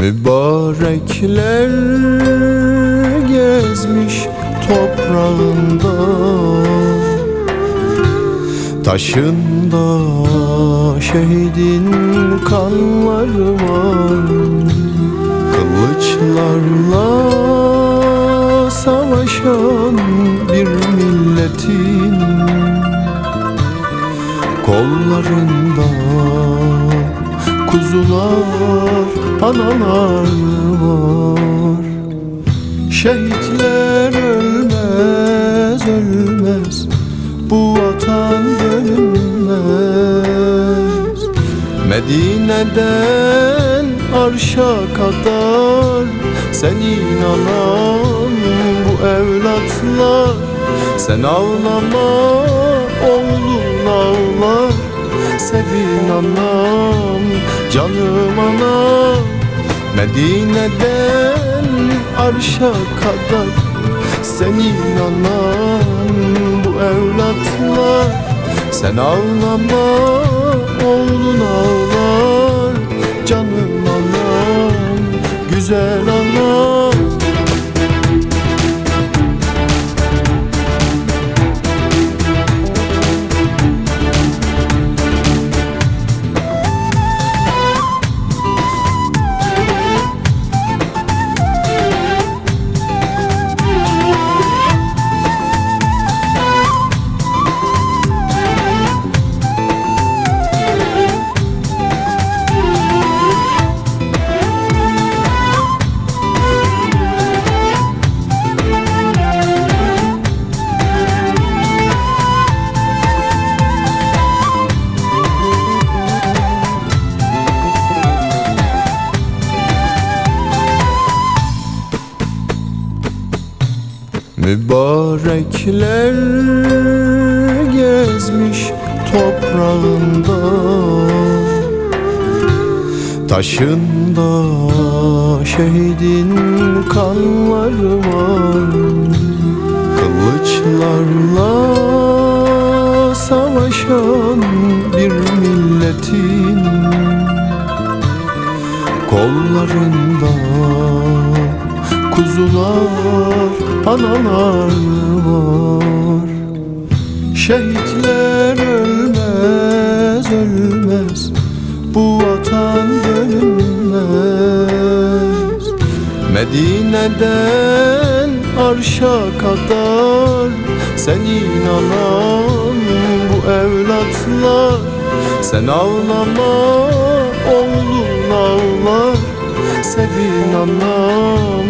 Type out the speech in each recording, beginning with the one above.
Mübarekler gezmiş toprağında Taşında şehidin kanları var. Kılıçlarla savaşan bir milletin Kollarında kuzular, analar var? Şehitler ölmez, ölmez. Bu vatan bölünmez Medine'den arşa kadar Senin anan bu evlatlar. Sen ağlama oğlun ağlar Sevin anam, canım anam. Medine'den arşa kadar Senin anan bu evlatlar Sen ağlama oğlun ağlar Mübarekler gezmiş toprağında Taşında şehidin kanları var. Kılıçlarla savaşan bir milletin Kollarında kuzular, analar var. Şehitler ölmez, ölmez Bu vatan bölünmez Medine'den arşa kadar Senin anan bu evlatlar. Sen ağlama oğlun ağlar Sevin anam,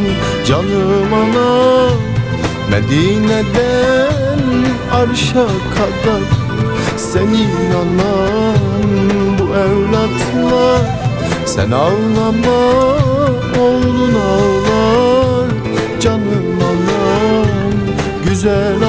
Canım ana Medine'den Arş'a kadar Senin anan bu evlatlar. Sen ağlama oğlun ağlar. Canım anam güzel